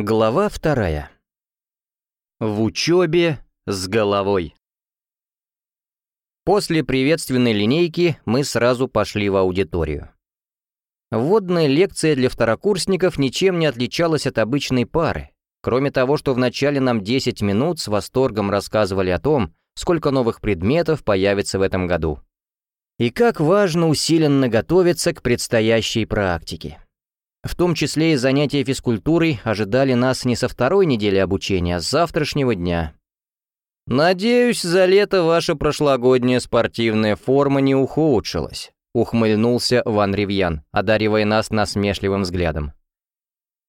Глава вторая. В учебе с головой. После приветственной линейки мы сразу пошли в аудиторию. Вводная лекция для второкурсников ничем не отличалась от обычной пары, кроме того, что вначале нам 10 минут с восторгом рассказывали о том, сколько новых предметов появится в этом году. И как важно усиленно готовиться к предстоящей практике. В том числе и занятия физкультурой ожидали нас не со второй недели обучения, а с завтрашнего дня. «Надеюсь, за лето ваша прошлогодняя спортивная форма не ухудшилась», ухмыльнулся Ван Ривьян, одаривая нас насмешливым взглядом.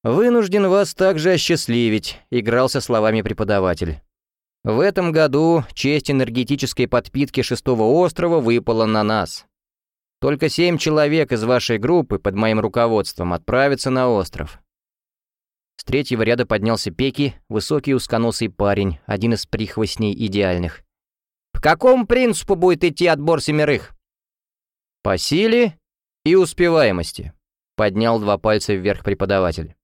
«Вынужден вас также осчастливить», — игрался словами преподаватель. «В этом году честь энергетической подпитки шестого острова выпала на нас. Только семь человек из вашей группы под моим руководством отправятся на остров». С третьего ряда поднялся Пеки, высокий узконосый парень, один из прихвостней идеальных. «По какому принципу будет идти отбор семерых?» «По силе и успеваемости», — поднял два пальца вверх преподаватель.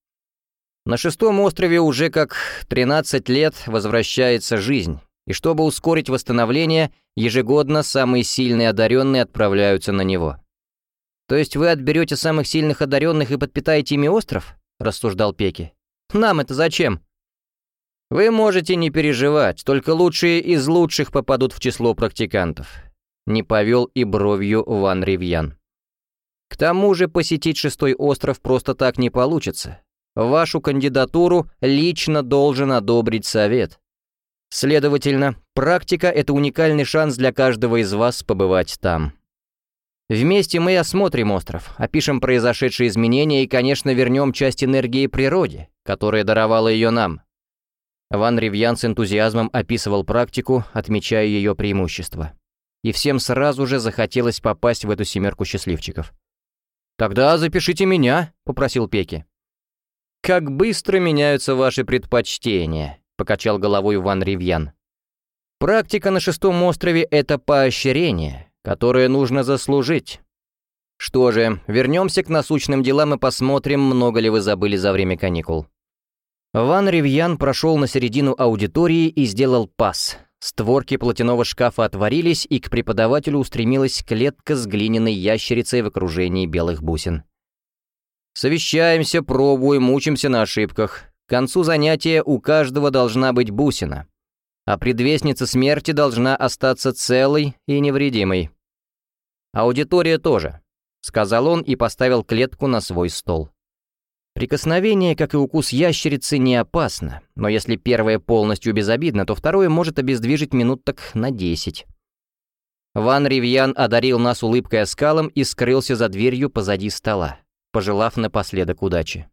На шестом острове уже как 13 лет возвращается жизнь, и чтобы ускорить восстановление, ежегодно самые сильные одаренные отправляются на него. «То есть вы отберете самых сильных одаренных и подпитаете ими остров?» — рассуждал Пеки. «Нам это зачем?» «Вы можете не переживать, только лучшие из лучших попадут в число практикантов», — не повел и бровью Ван Ривьян. «К тому же посетить шестой остров просто так не получится. Вашу кандидатуру лично должен одобрить совет. Следовательно, практика — это уникальный шанс для каждого из вас побывать там. Вместе мы осмотрим остров, опишем произошедшие изменения и, конечно, вернем часть энергии природе, которая даровала ее нам. Ван Ривьян с энтузиазмом описывал практику, отмечая ее преимущества. И всем сразу же захотелось попасть в эту семерку счастливчиков. «Тогда запишите меня», — попросил Пеки. «Как быстро меняются ваши предпочтения», — покачал головой Ван Ривьян. «Практика на шестом острове — это поощрение, которое нужно заслужить. Что же, вернемся к насущным делам и посмотрим, много ли вы забыли за время каникул». Ван Ривьян прошел на середину аудитории и сделал пас. Створки платяного шкафа отворились, и к преподавателю устремилась клетка с глиняной ящерицей в окружении белых бусин. «Совещаемся, пробуем, учимся на ошибках. К концу занятия у каждого должна быть бусина, а предвестница смерти должна остаться целой и невредимой. Аудитория тоже, сказал он и поставил клетку на свой стол. Прикосновение, как и укус ящерицы, не опасно, но если первое полностью безобидно, то второе может обездвижить минут так на десять. Ван Ривьян одарил нас улыбкой оскалом и скрылся за дверью позади стола, пожелав напоследок удачи.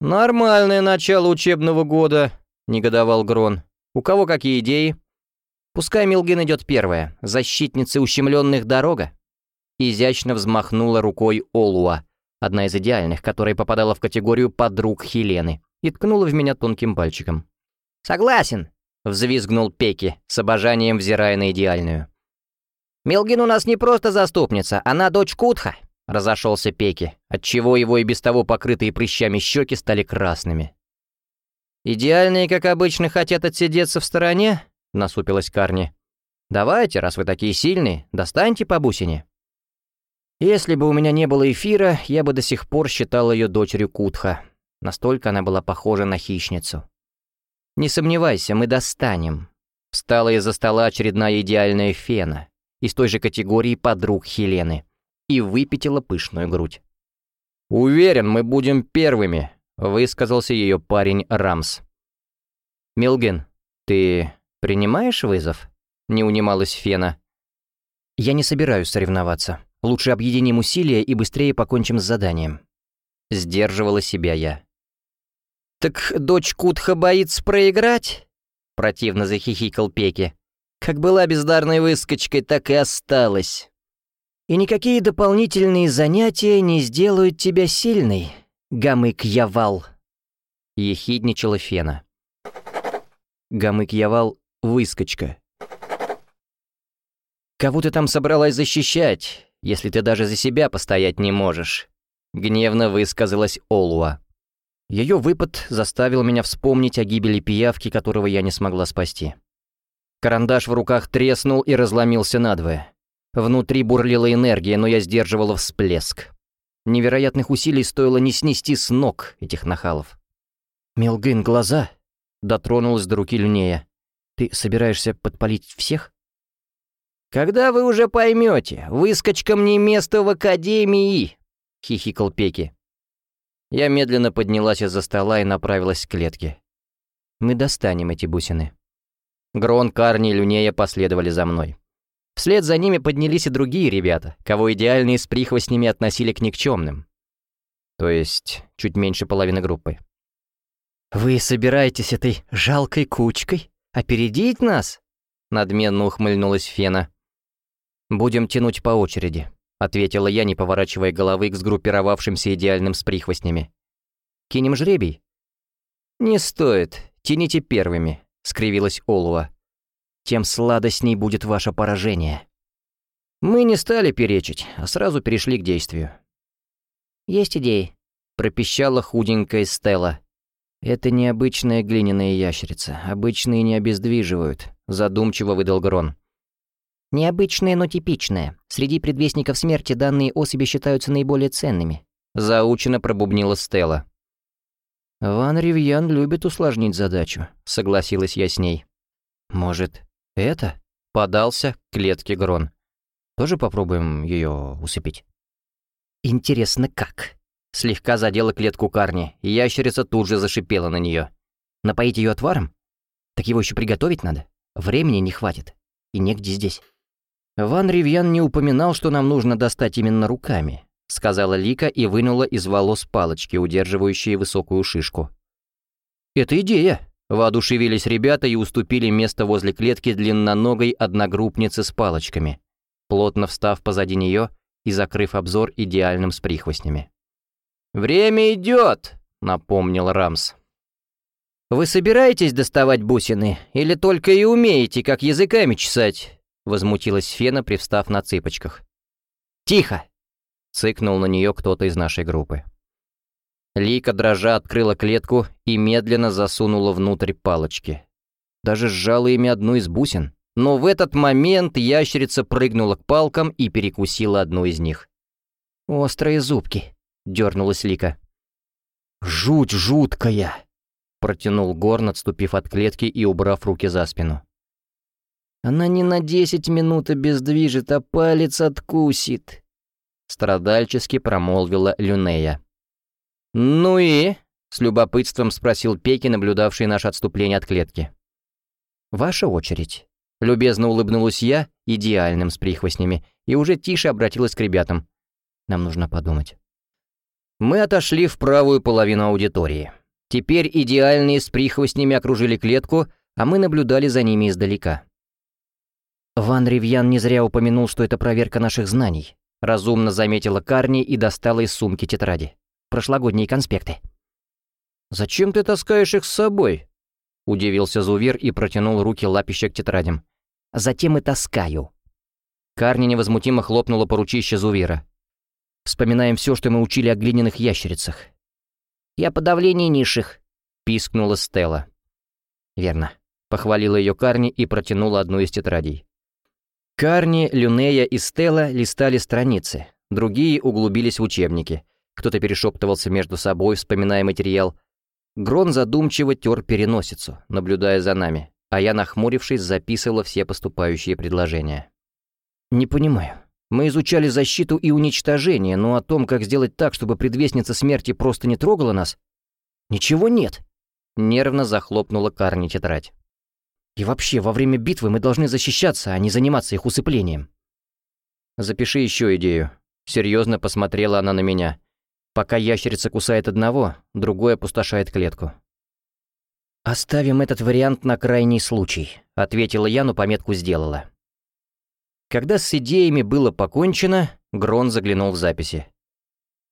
«Нормальное начало учебного года», — негодовал Грон. «У кого какие идеи?» «Пускай Милгин идет первая, защитница ущемленных дорога». Изящно взмахнула рукой Олуа, одна из идеальных, которая попадала в категорию подруг Хелены, и ткнула в меня тонким пальчиком. «Согласен», — взвизгнул Пеки, с обожанием взирая на идеальную. «Милгин у нас не просто заступница, она дочь Кутха, — разошелся Пеки, отчего его и без того покрытые прыщами щеки стали красными. «Идеальные, как обычно, хотят отсидеться в стороне?» — насупилась Карни. «Давайте, раз вы такие сильные, достаньте по бусине». Если бы у меня не было эфира, я бы до сих пор считал ее дочерью Кутха. Настолько она была похожа на хищницу. «Не сомневайся, мы достанем». Встала из-за стола очередная идеальная фена, из той же категории подруг Хелены и выпятила пышную грудь. «Уверен, мы будем первыми», — высказался ее парень Рамс. «Милген, ты принимаешь вызов?» — не унималась Фена. «Я не собираюсь соревноваться. Лучше объединим усилия и быстрее покончим с заданием». Сдерживала себя я. «Так дочь Кутха боится проиграть?» — противно захихикал Пеки. «Как была бездарной выскочкой, так и осталась». И никакие дополнительные занятия не сделают тебя сильной, Гамык-Явал», — ехидничала Фена. Гамык-Явал — выскочка. «Кого ты там собралась защищать, если ты даже за себя постоять не можешь?» — гневно высказалась Олуа. Ее выпад заставил меня вспомнить о гибели пиявки, которого я не смогла спасти. Карандаш в руках треснул и разломился надвое. Внутри бурлила энергия, но я сдерживала всплеск. Невероятных усилий стоило не снести с ног этих нахалов. «Мелгын, глаза!» — дотронулась до руки Люнея. «Ты собираешься подпалить всех?» «Когда вы уже поймете, выскочкам не место в академии!» — хихикал Пеки. Я медленно поднялась из-за стола и направилась к клетке. «Мы достанем эти бусины». Грон, Карни и Люнея последовали за мной. Вслед за ними поднялись и другие ребята, кого идеальные с прихвостнями относили к никчемным. То есть, чуть меньше половины группы. «Вы собираетесь этой жалкой кучкой опередить нас?» Надменно ухмыльнулась Фена. «Будем тянуть по очереди», — ответила я, не поворачивая головы к сгруппировавшимся идеальным с прихвостнями. «Кинем жребий?» «Не стоит. Тяните первыми», — скривилась Олуа тем сладостней будет ваше поражение. Мы не стали перечить, а сразу перешли к действию. «Есть идеи», — пропищала худенькая Стелла. «Это необычная глиняная ящерица. Обычные не обездвиживают», — задумчиво выдал Грон. «Необычная, но типичная. Среди предвестников смерти данные особи считаются наиболее ценными», — заучено пробубнила Стелла. «Ван Ривьян любит усложнить задачу», — согласилась я с ней. «Может, «Это?» — подался к клетке Грон. «Тоже попробуем ее усыпить?» «Интересно, как?» Слегка задела клетку Карни, и ящерица тут же зашипела на нее. «Напоить ее отваром? Так его еще приготовить надо. Времени не хватит. И негде здесь». «Ван Ривьян не упоминал, что нам нужно достать именно руками», — сказала Лика и вынула из волос палочки, удерживающие высокую шишку. «Это идея», Воодушевились ребята и уступили место возле клетки длинноногой одногруппницы с палочками, плотно встав позади нее и закрыв обзор идеальным с прихвостнями. «Время идет!» — напомнил Рамс. «Вы собираетесь доставать бусины, или только и умеете, как языками чесать?» — возмутилась Фена, привстав на цыпочках. «Тихо!» — цыкнул на нее кто-то из нашей группы. Лика дрожа открыла клетку и медленно засунула внутрь палочки. Даже сжала ими одну из бусин. Но в этот момент ящерица прыгнула к палкам и перекусила одну из них. «Острые зубки», — дернулась Лика. «Жуть жуткая!» — протянул Горн, отступив от клетки и убрав руки за спину. «Она не на десять минут обездвижит, а палец откусит», — страдальчески промолвила Люнея. «Ну и?» — с любопытством спросил Пеки, наблюдавший наше отступление от клетки. «Ваша очередь». Любезно улыбнулась я, идеальным с прихвостнями, и уже тише обратилась к ребятам. Нам нужно подумать. Мы отошли в правую половину аудитории. Теперь идеальные с прихвостнями окружили клетку, а мы наблюдали за ними издалека. «Ван Ривьян не зря упомянул, что это проверка наших знаний», разумно заметила Карни и достала из сумки тетради прошлогодние конспекты». «Зачем ты таскаешь их с собой?» — удивился Зувир и протянул руки лапища к тетрадям. «Затем и таскаю». Карни невозмутимо хлопнула по ручище Зувира. «Вспоминаем все, что мы учили о глиняных ящерицах». «И о подавлении низших», — пискнула Стелла. «Верно», — похвалила ее Карни и протянула одну из тетрадей. Карни, Люнея и Стелла листали страницы, другие углубились в учебники — кто-то перешептывался между собой, вспоминая материал. Грон задумчиво тер переносицу, наблюдая за нами, а я, нахмурившись, записывала все поступающие предложения. «Не понимаю. Мы изучали защиту и уничтожение, но о том, как сделать так, чтобы предвестница смерти просто не трогала нас, ничего нет». Нервно захлопнула Карни тетрадь. «И вообще, во время битвы мы должны защищаться, а не заниматься их усыплением». «Запиши еще идею». Серьезно посмотрела она на меня. Пока ящерица кусает одного, другой опустошает клетку. «Оставим этот вариант на крайний случай», — ответила я, но пометку сделала. Когда с идеями было покончено, Грон заглянул в записи.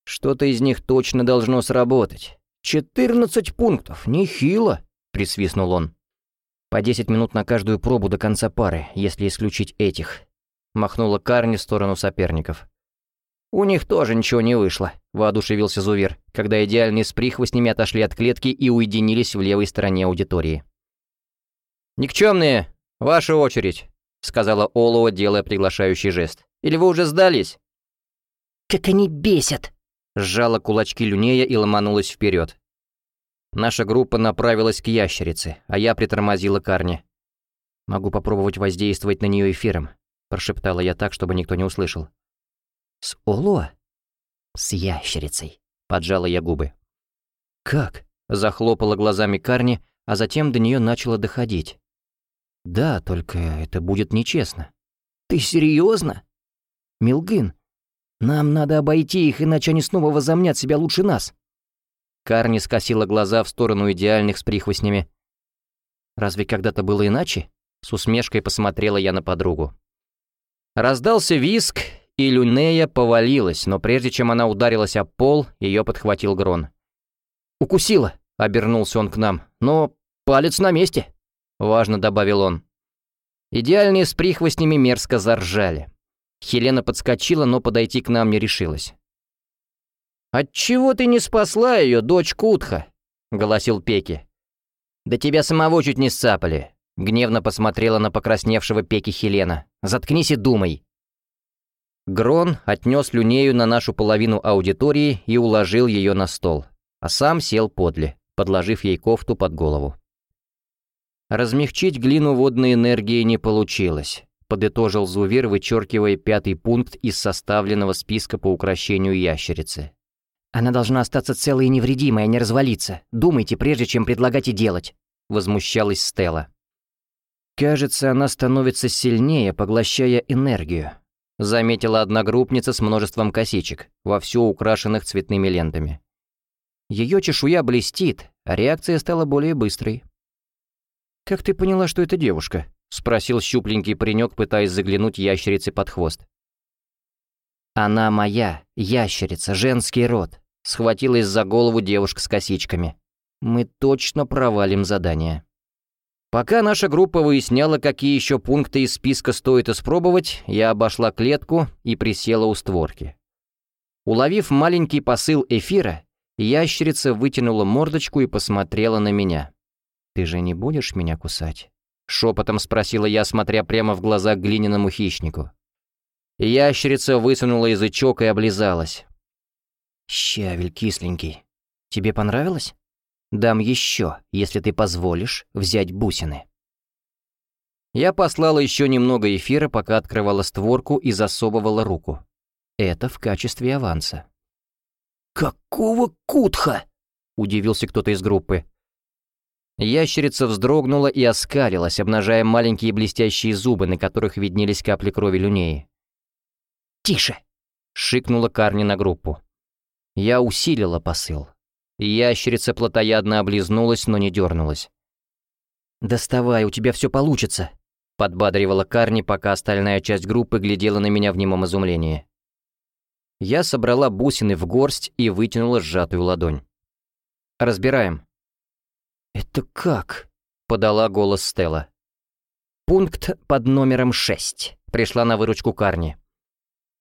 «Что-то из них точно должно сработать. Четырнадцать пунктов, нехило», — присвистнул он. «По десять минут на каждую пробу до конца пары, если исключить этих», — махнула Карни в сторону соперников. «У них тоже ничего не вышло», — воодушевился Зувер, когда идеальные с прихвостнями отошли от клетки и уединились в левой стороне аудитории. «Никчемные, ваша очередь», — сказала Олова, делая приглашающий жест. «Или вы уже сдались?» «Как они бесят!» — сжала кулачки Люнея и ломанулась вперед. Наша группа направилась к ящерице, а я притормозила Карни. «Могу попробовать воздействовать на нее эфиром», — прошептала я так, чтобы никто не услышал. «С Олуа?» «С ящерицей», — поджала я губы. «Как?» — захлопала глазами Карни, а затем до нее начало доходить. «Да, только это будет нечестно». «Ты серьезно? Милгин, нам надо обойти их, иначе они снова возомнят себя лучше нас». Карни скосила глаза в сторону идеальных с прихвостнями. «Разве когда-то было иначе?» С усмешкой посмотрела я на подругу. Раздался виск, и Люнея повалилась, но прежде чем она ударилась об пол, ее подхватил Грон. «Укусила», — обернулся он к нам, — «но палец на месте», — важно добавил он. Идеальные с прихвостнями мерзко заржали. Хелена подскочила, но подойти к нам не решилась. «Отчего ты не спасла ее, дочь Кутха?» — голосил Пеки. «Да тебя самого чуть не сцапали», — гневно посмотрела на покрасневшего Пеки Хелена. «Заткнись и думай». Грон отнес Люнею на нашу половину аудитории и уложил ее на стол, а сам сел подле, подложив ей кофту под голову. Размягчить глину водной энергии не получилось, подытожил Зувир, вычеркивая пятый пункт из составленного списка по украшению ящерицы. «Она должна остаться целой и невредимой, а не развалиться. Думайте, прежде чем предлагать и делать», — возмущалась Стелла. «Кажется, она становится сильнее, поглощая энергию», заметила одногруппница с множеством косичек, вовсю украшенных цветными лентами. Ее чешуя блестит, а реакция стала более быстрой. «Как ты поняла, что это девушка?» — спросил щупленький паренек, пытаясь заглянуть ящерице под хвост. «Она моя, ящерица, женский род», — схватилась за голову девушка с косичками. «Мы точно провалим задание». Пока наша группа выясняла, какие еще пункты из списка стоит испробовать, я обошла клетку и присела у створки. Уловив маленький посыл эфира, ящерица вытянула мордочку и посмотрела на меня. «Ты же не будешь меня кусать?» — шепотом спросила я, смотря прямо в глаза глиняному хищнику. Ящерица высунула язычок и облизалась. «Щавель кисленький. Тебе понравилось?» Дам еще, если ты позволишь взять бусины». Я послала еще немного эфира, пока открывала створку и засовывала руку. Это в качестве аванса. «Какого кутха?» — удивился кто-то из группы. Ящерица вздрогнула и оскалилась, обнажая маленькие блестящие зубы, на которых виднелись капли крови люнеи. «Тише!» — шикнула Карни на группу. Я усилила посыл. Ящерица плотоядно облизнулась, но не дернулась. «Доставай, у тебя все получится», — подбадривала Карни, пока остальная часть группы глядела на меня в немом изумлении. Я собрала бусины в горсть и вытянула сжатую ладонь. «Разбираем». «Это как?» — подала голос Стелла. «Пункт под номером шесть», — пришла на выручку Карни.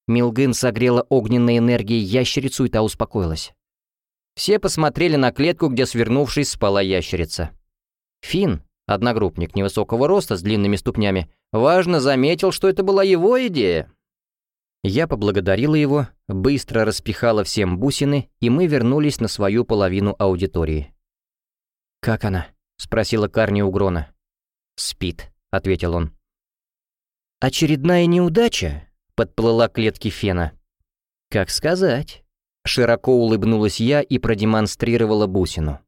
Милгын согрела огненной энергией ящерицу, и та успокоилась. Все посмотрели на клетку, где, свернувшись, спала ящерица. Финн, одногруппник невысокого роста с длинными ступнями, важно заметил, что это была его идея. Я поблагодарила его, быстро распихала всем бусины, и мы вернулись на свою половину аудитории. «Как она?» — спросила Карни у Грона. «Спит», — ответил он. «Очередная неудача?» — подплыла к клетке Фена. «Как сказать?» Широко улыбнулась я и продемонстрировала бусину.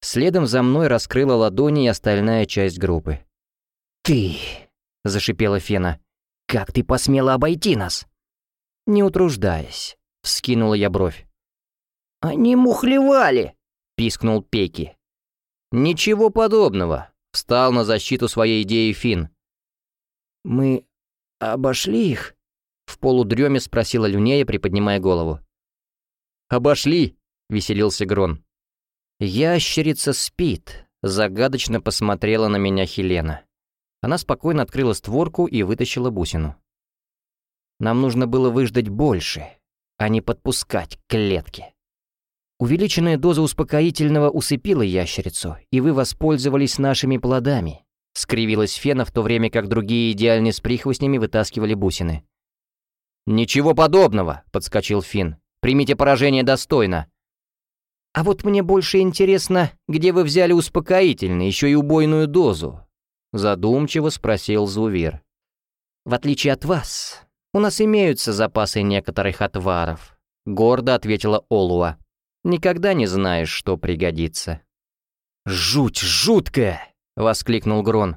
Следом за мной раскрыла ладони и остальная часть группы. «Ты!» — зашипела Фена. «Как ты посмела обойти нас?» «Не утруждаясь», — вскинула я бровь. «Они мухлевали!» — пискнул Пеки. «Ничего подобного», — встал на защиту своей идеи Фин. «Мы обошли их?» — в полудреме спросила Люнея, приподнимая голову. «Обошли!» — веселился Грон. «Ящерица спит», — загадочно посмотрела на меня Хелена. Она спокойно открыла створку и вытащила бусину. Нам нужно было выждать больше. а не подпускать к клетке. Увеличенная доза успокоительного усыпила ящерицу, и вы воспользовались нашими плодами. Скривилась Фена, в то время как другие идеальные с прихвостнями вытаскивали бусины. «Ничего подобного», — подскочил Финн. «Примите поражение достойно». «А вот мне больше интересно, где вы взяли успокоительный, еще и убойную дозу?» Задумчиво спросил Зувир. «В отличие от вас, у нас имеются запасы некоторых отваров», — гордо ответила Олуа. «Никогда не знаешь, что пригодится». «Жуть жуткая!» — воскликнул Грон.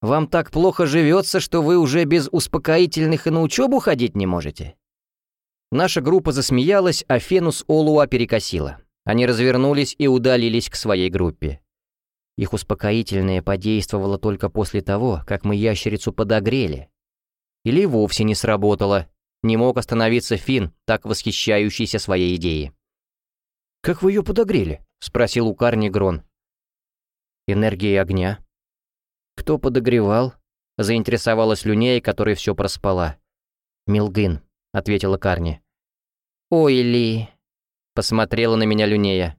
«Вам так плохо живется, что вы уже без успокоительных и на учебу ходить не можете?» Наша группа засмеялась, а Фенус Олуа перекосила. Они развернулись и удалились к своей группе. Их успокоительное подействовало только после того, как мы ящерицу подогрели. Или вовсе не сработало. Не мог остановиться Фин, так восхищающийся своей идеей. «Как вы ее подогрели?» — спросил у Карни Грон. «Энергией огня». «Кто подогревал?» — заинтересовалась Люнея, которая все проспала. «Милгын», — ответила Карни. «Ой, Ли», — посмотрела на меня Люнея.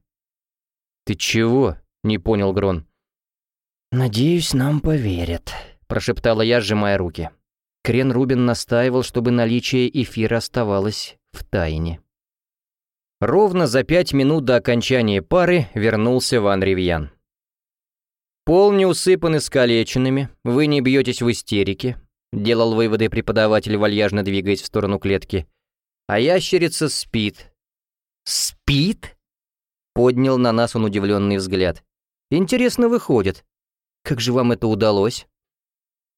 «Ты чего?» — не понял Грон. «Надеюсь, нам поверят», — прошептала я, сжимая руки. Крен Рубин настаивал, чтобы наличие эфира оставалось в тайне. Ровно за пять минут до окончания пары вернулся Ван Ривьян. «Пол не усыпан искалеченными, вы не бьетесь в истерике», — делал выводы преподаватель, вальяжно двигаясь в сторону клетки. «А ящерица спит, «Спит?» — поднял на нас он удивленный взгляд. «Интересно выходит. Как же вам это удалось?»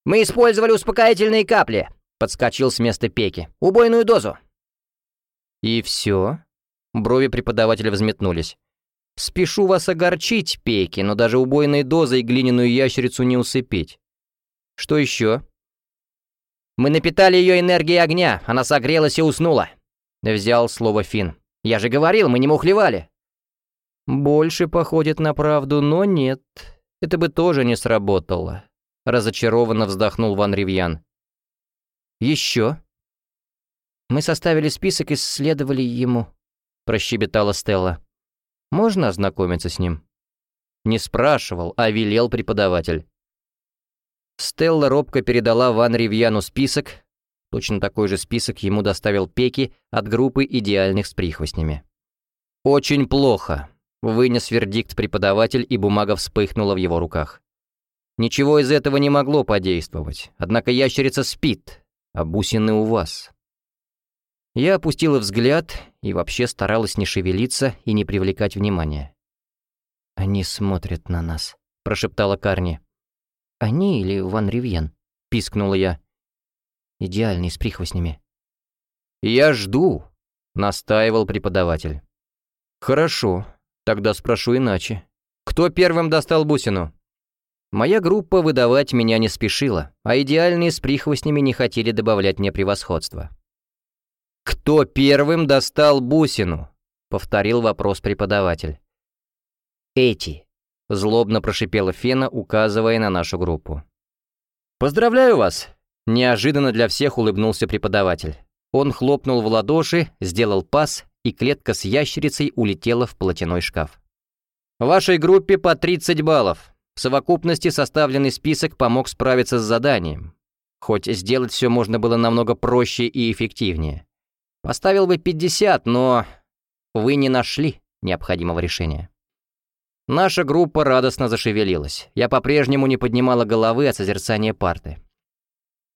«Мы использовали успокоительные капли», — подскочил с места Пеки. «Убойную дозу». «И все?» Брови преподавателя взметнулись. «Спешу вас огорчить, Пеки, но даже убойной дозой глиняную ящерицу не усыпить. Что еще?» «Мы напитали ее энергией огня, она согрелась и уснула», — взял слово Финн. Я же говорил, мы не мухлевали». «Больше походит на правду, но нет, это бы тоже не сработало», — разочарованно вздохнул Ван Ривьян. «Еще?» «Мы составили список и исследовали ему», — прощебетала Стелла. «Можно ознакомиться с ним?» Не спрашивал, а велел преподаватель. Стелла робко передала Ван Ривьяну список, Точно такой же список ему доставил Пеки от группы идеальных с прихвостнями. «Очень плохо», — вынес вердикт преподаватель, и бумага вспыхнула в его руках. «Ничего из этого не могло подействовать, однако ящерица спит, а бусины у вас». Я опустила взгляд и вообще старалась не шевелиться и не привлекать внимания. «Они смотрят на нас», — прошептала Карни. «Они или Ван Ривьен?» — пискнула я идеальный с прихвостнями. «Я жду», — настаивал преподаватель. «Хорошо, тогда спрошу иначе. Кто первым достал бусину?» Моя группа выдавать меня не спешила, а идеальные с прихвостнями не хотели добавлять мне превосходство. «Кто первым достал бусину?» — повторил вопрос преподаватель. «Эти», — злобно прошипела Фена, указывая на нашу группу. «Поздравляю вас! Неожиданно для всех улыбнулся преподаватель. Он хлопнул в ладоши, сделал пас, и клетка с ящерицей улетела в платяной шкаф. Вашей группе по 30 баллов. В совокупности составленный список помог справиться с заданием. Хоть сделать все можно было намного проще и эффективнее. Поставил бы 50, но вы не нашли необходимого решения. Наша группа радостно зашевелилась. Я по-прежнему не поднимала головы от созерцания парты.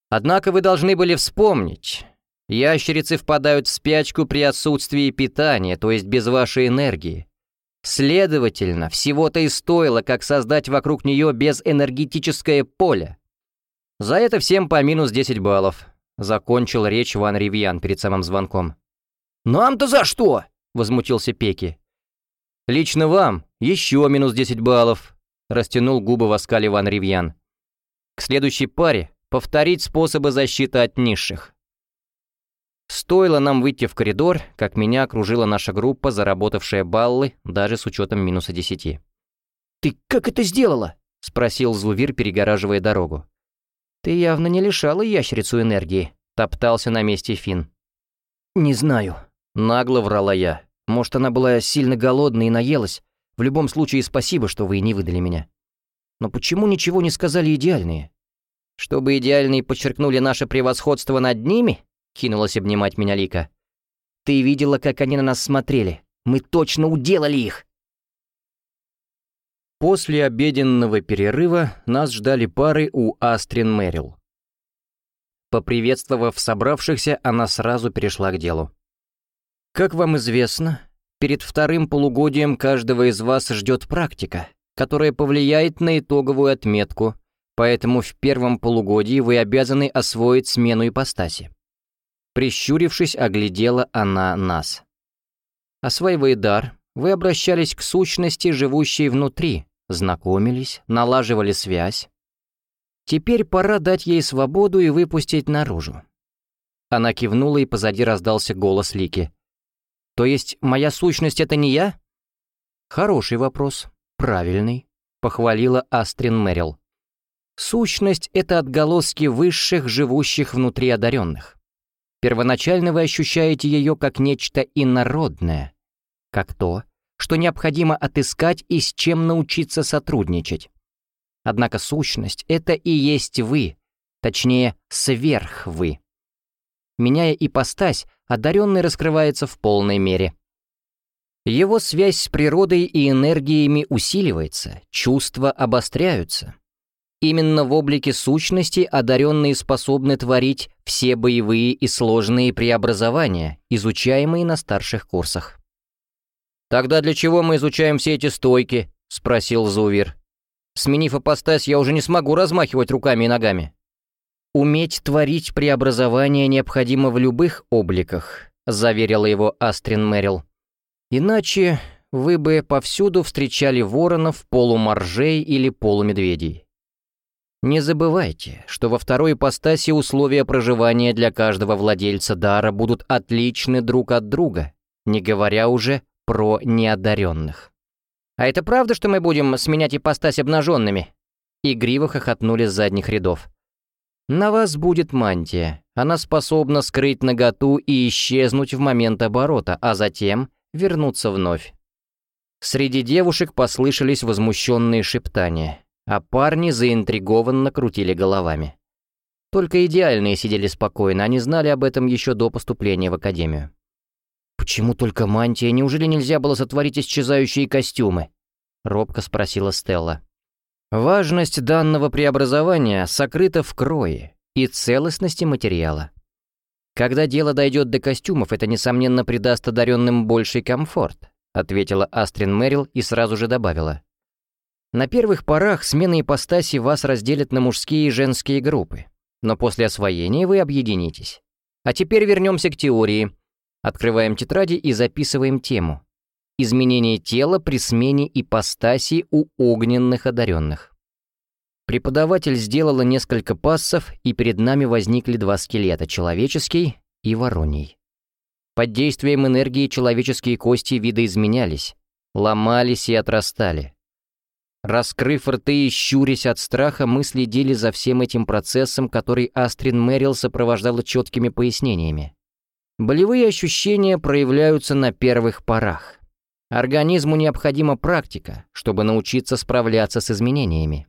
Однако вы должны были вспомнить, ящерицы впадают в спячку при отсутствии питания, то есть без вашей энергии. Следовательно, всего-то и стоило, как создать вокруг нее безэнергетическое поле. За это всем по минус 10 баллов. Закончил речь Ван Ривьян перед самым звонком. «Нам-то за что?» — возмутился Пеки. «Лично вам еще минус 10 баллов», — растянул губы в оскале Ван Ривьян. «К следующей паре повторить способы защиты от низших. Стоило нам выйти в коридор, как меня окружила наша группа, заработавшая баллы, даже с учетом минуса десяти. «Ты как это сделала?» — спросил Злувир, перегораживая дорогу. «Ты явно не лишала ящерицу энергии», — топтался на месте Фин. «Не знаю», Нагло врала я. Может, она была сильно голодна и наелась. В любом случае, спасибо, что вы не выдали меня. Но почему ничего не сказали идеальные? Чтобы идеальные подчеркнули наше превосходство над ними? Кинулась обнимать меня Лика. Ты видела, как они на нас смотрели. Мы точно уделали их. После обеденного перерыва нас ждали пары у Астрин Мэрил. Поприветствовав собравшихся, она сразу перешла к делу. «Как вам известно, перед вторым полугодием каждого из вас ждет практика, которая повлияет на итоговую отметку, поэтому в первом полугодии вы обязаны освоить смену ипостаси». Прищурившись, оглядела она нас. Осваивая дар, вы обращались к сущности, живущей внутри, знакомились, налаживали связь. Теперь пора дать ей свободу и выпустить наружу. Она кивнула, и позади раздался голос Лики. «То есть моя сущность — это не я?» «Хороший вопрос. Правильный», — похвалила Астрин Мэрил. «Сущность — это отголоски высших, живущих внутри одаренных. Первоначально вы ощущаете ее как нечто инородное, как то, что необходимо отыскать и с чем научиться сотрудничать. Однако сущность — это и есть вы, точнее, сверх вы. Меняя ипостась, одаренный раскрывается в полной мере. Его связь с природой и энергиями усиливается, чувства обостряются. Именно в облике сущности одаренные способны творить все боевые и сложные преобразования, изучаемые на старших курсах. «Тогда для чего мы изучаем все эти стойки?» — спросил Зувир. «Сменив апостась, я уже не смогу размахивать руками и ногами». «Уметь творить преобразования необходимо в любых обликах», — заверила его Астрин Мэрил. «Иначе вы бы повсюду встречали воронов, полуморжей или полумедведей. Не забывайте, что во второй ипостаси условия проживания для каждого владельца дара будут отличны друг от друга, не говоря уже про неодаренных. «А это правда, что мы будем сменять ипостась обнаженными?» Игриво хохотнули с задних рядов. «На вас будет мантия. Она способна скрыть наготу и исчезнуть в момент оборота, а затем вернуться вновь». Среди девушек послышались возмущенные шептания а парни заинтригованно крутили головами. Только идеальные сидели спокойно, они знали об этом еще до поступления в академию. «Почему только мантия? Неужели нельзя было сотворить исчезающие костюмы?» — робко спросила Стелла. «Важность данного преобразования сокрыта в крое и целостности материала. Когда дело дойдет до костюмов, это, несомненно, придаст одаренным больший комфорт», — ответила Астрин Мэрил и сразу же добавила. На первых порах смены ипостаси вас разделят на мужские и женские группы, но после освоения вы объединитесь. А теперь вернемся к теории. Открываем тетради и записываем тему. Изменение тела при смене ипостаси у огненных одаренных. Преподаватель сделала несколько пассов, и перед нами возникли два скелета — человеческий и вороний. Под действием энергии человеческие кости видоизменялись, ломались и отрастали. Раскрыв рты и щурясь от страха, мы следили за всем этим процессом, который Астрин Мэрил сопровождала четкими пояснениями. Болевые ощущения проявляются на первых порах. Организму необходима практика, чтобы научиться справляться с изменениями.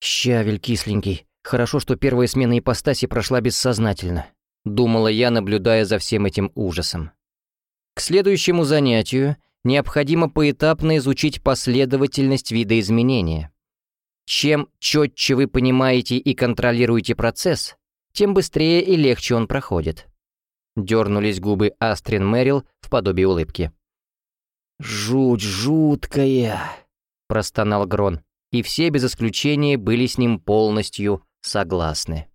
«Щавель кисленький. Хорошо, что первая смена ипостаси прошла бессознательно», — думала я, наблюдая за всем этим ужасом. К следующему занятию необходимо поэтапно изучить последовательность видоизменения. Чем четче вы понимаете и контролируете процесс, тем быстрее и легче он проходит. Дернулись губы Астрин Мэрил в подобие улыбки. «Жуть жуткая!» — простонал Грон, и все без исключения были с ним полностью согласны.